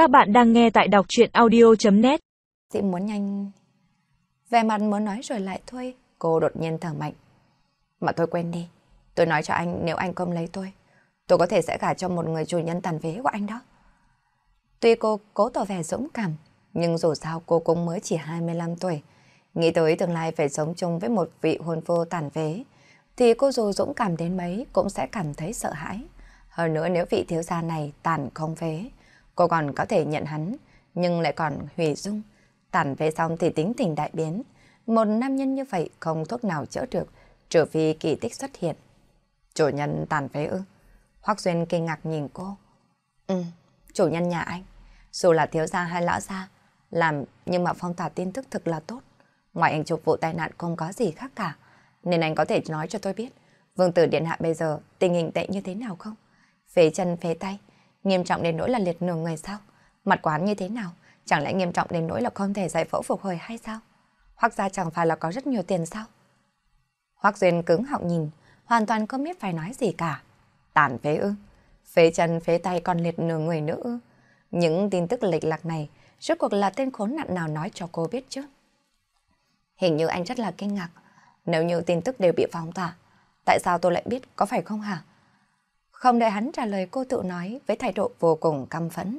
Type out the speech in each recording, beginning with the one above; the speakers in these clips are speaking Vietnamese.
Các bạn đang nghe tại đọc chuyện audio.net Chị muốn nhanh... Về mặt muốn nói rồi lại thôi, cô đột nhiên thở mạnh. Mà thôi quên đi, tôi nói cho anh nếu anh không lấy tôi, tôi có thể sẽ gả cho một người chủ nhân tàn phế của anh đó. Tuy cô cố tỏ vẻ dũng cảm, nhưng dù sao cô cũng mới chỉ 25 tuổi. Nghĩ tới tương lai phải sống chung với một vị hôn phu tàn phế, thì cô dù dũng cảm đến mấy cũng sẽ cảm thấy sợ hãi. Hơn nữa nếu vị thiếu gia này tàn không phế, cô còn có thể nhận hắn, nhưng lại còn hủy dung. tản phế xong thì tính tình đại biến. Một nam nhân như vậy không thuốc nào chữa được, trừ phi kỳ tích xuất hiện. Chủ nhân tàn phế ư? Hoác Duyên kinh ngạc nhìn cô. Ừ, chủ nhân nhà anh. Dù là thiếu gia hay lão gia, làm nhưng mà phong tỏa tin tức thực là tốt. Ngoài anh chụp vụ tai nạn không có gì khác cả. Nên anh có thể nói cho tôi biết, Vương tử Điện Hạ bây giờ tình hình tệ như thế nào không? Phế chân phế tay, nghiêm trọng đến nỗi là liệt nửa người sao? Mặt quán như thế nào? Chẳng lẽ nghiêm trọng đến nỗi là không thể giải phẫu phục hồi hay sao? Hoặc ra chẳng phải là có rất nhiều tiền sao? Hoác Duyên cứng họng nhìn, hoàn toàn không biết phải nói gì cả. Tàn phế ư? Phế chân phế tay còn liệt nửa người nữa ư? Những tin tức lệch lạc này, rốt cuộc là tên khốn nạn nào nói cho cô biết chứ? Hình như anh rất là kinh ngạc. Nếu như tin tức đều bị phóng tỏa, tại sao tôi lại biết, có phải không hả? Không đợi hắn trả lời cô tự nói với thái độ vô cùng căm phẫn.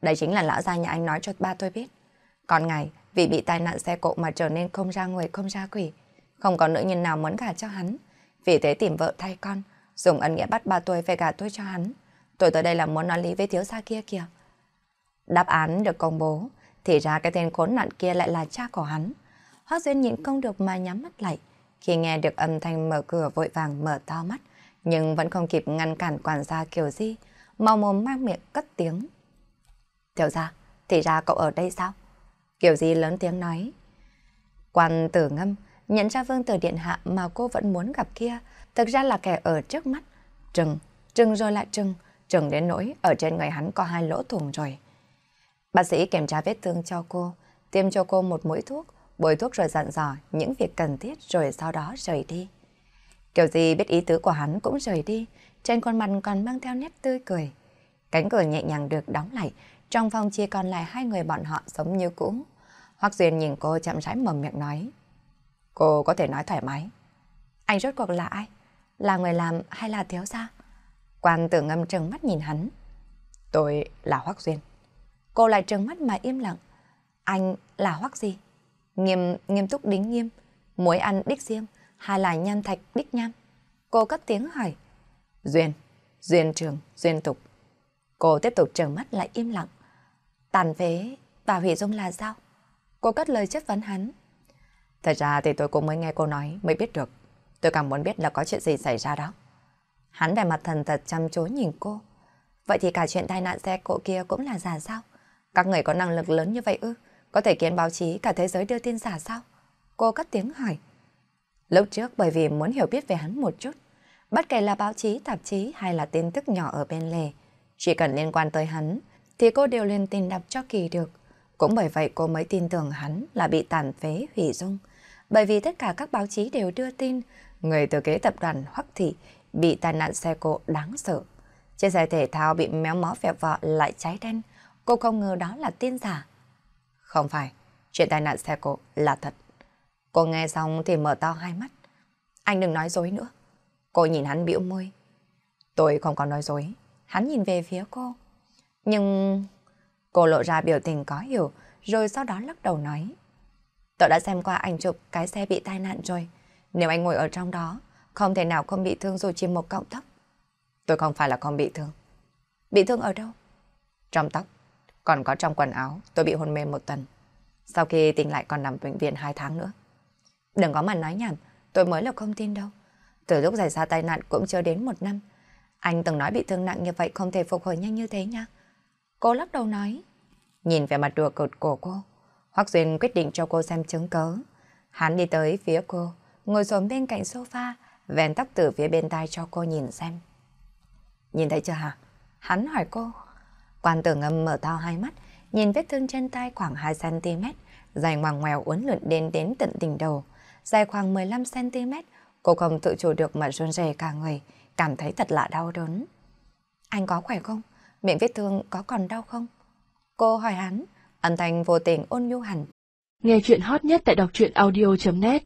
Đây chính là lão gia nhà anh nói cho ba tôi biết. Còn ngài, vì bị tai nạn xe cộ mà trở nên không ra người không ra quỷ. Không có nữ nhân nào muốn gả cho hắn. Vì thế tìm vợ thay con, dùng ân nghĩa bắt ba tôi phải gả tôi cho hắn. Tôi tới đây là muốn nói lý với thiếu gia kia kìa. Đáp án được công bố, thì ra cái tên khốn nạn kia lại là cha của hắn. Hoác Duyên nhịn không được mà nhắm mắt lại. Khi nghe được âm thanh mở cửa vội vàng mở to mắt, nhưng vẫn không kịp ngăn cản quản gia kiểu gì, mau mồm mang miệng cất tiếng. Thiếu ra thì ra cậu ở đây sao? Kiểu gì lớn tiếng nói. Quan tử ngâm, nhận ra vương tử điện hạ mà cô vẫn muốn gặp kia, thực ra là kẻ ở trước mắt. Trừng, trừng rồi lại trừng, trừng đến nỗi ở trên người hắn có hai lỗ thủng rồi. Bác sĩ kiểm tra vết thương cho cô, tiêm cho cô một mũi thuốc, bôi thuốc rồi dặn dò những việc cần thiết rồi sau đó rời đi. Kiểu gì biết ý tứ của hắn cũng rời đi, trên khuôn mặt còn mang theo nét tươi cười. Cánh cửa nhẹ nhàng được đóng lại, trong phòng chỉ còn lại hai người bọn họ giống như cũ. Hoắc Duyên nhìn cô chậm rãi mở miệng nói. Cô có thể nói thoải mái. Anh rốt cuộc là ai? Là người làm hay là thiếu gia? Quan tử ngâm trừng mắt nhìn hắn. Tôi là Hoắc Duyên. Cô lại trừng mắt mà im lặng. Anh là Hoắc gì? Nghiêm, nghiêm túc đính nghiêm. Muối ăn đích riêng hay là nhan thạch đích nhan? Cô cất tiếng hỏi. Duyên, Duyên trường, Duyên tục. Cô tiếp tục trợn mắt lại im lặng. Tàn phế và hủy dung là sao? Cô cất lời chất vấn hắn. Thật ra thì tôi cũng mới nghe cô nói mới biết được. Tôi càng muốn biết là có chuyện gì xảy ra đó. Hắn vẻ mặt thần thật chăm chú nhìn cô. Vậy thì cả chuyện tai nạn xe cộ kia cũng là giả sao? Các người có năng lực lớn như vậy ư? Có thể khiến báo chí cả thế giới đưa tin giả sao? Cô cất tiếng hỏi. Lúc trước bởi vì muốn hiểu biết về hắn một chút, bất kể là báo chí, tạp chí hay là tin tức nhỏ ở bên lề, chỉ cần liên quan tới hắn, thì cô đều lên tin đọc cho kỳ được. Cũng bởi vậy cô mới tin tưởng hắn là bị tàn phế, hủy dung. Bởi vì tất cả các báo chí đều đưa tin, người từ kế tập đoàn Hoắc Thị bị tai nạn xe cộ đáng sợ. Chiếc xe thể thao bị méo mó vẹo vọ lại cháy đen. Cô không ngờ đó là tin giả. Không phải, chuyện tai nạn xe cộ là thật. Cô nghe xong thì mở to hai mắt. Anh đừng nói dối nữa. Cô nhìn hắn bĩu môi. Tôi không có nói dối. Hắn nhìn về phía cô. Nhưng... Cô lộ ra biểu tình có hiểu, rồi sau đó lắc đầu nói. Tôi đã xem qua ảnh chụp cái xe bị tai nạn rồi. Nếu anh ngồi ở trong đó, không thể nào không bị thương dù chỉ một cọng tóc. Tôi không phải là không bị thương. Bị thương ở đâu? Trong tóc. Còn có trong quần áo, tôi bị hôn mê một tuần. Sau khi tỉnh lại còn nằm bệnh viện hai tháng nữa. Đừng có mà nói nhảm, tôi mới là không tin đâu. Từ lúc xảy ra tai nạn cũng chưa đến một năm. Anh từng nói bị thương nặng như vậy không thể phục hồi nhanh như thế nha. Cô lắc đầu nói. Nhìn về mặt đùa cợt của cô, Hoắc Duyên quyết định cho cô xem chứng cớ. Hắn đi tới phía cô, ngồi xuống bên cạnh sofa, vén tóc từ phía bên tai cho cô nhìn xem. Nhìn thấy chưa hả? Hắn hỏi cô. Quan tử ngâm mở to hai mắt, nhìn vết thương trên tay khoảng 2cm, dài ngoằng ngoèo uốn lượn đến đến tận đỉnh đầu. Dài khoảng 15cm, cô không tự chủ được mà run rẩy cả người, cảm thấy thật lạ đau đớn. Anh có khỏe không? Miệng vết thương có còn đau không? Cô hỏi hắn, âm thanh vô tình ôn nhu hẳn. Nghe chuyện hot nhất tại đọc truyện audio.net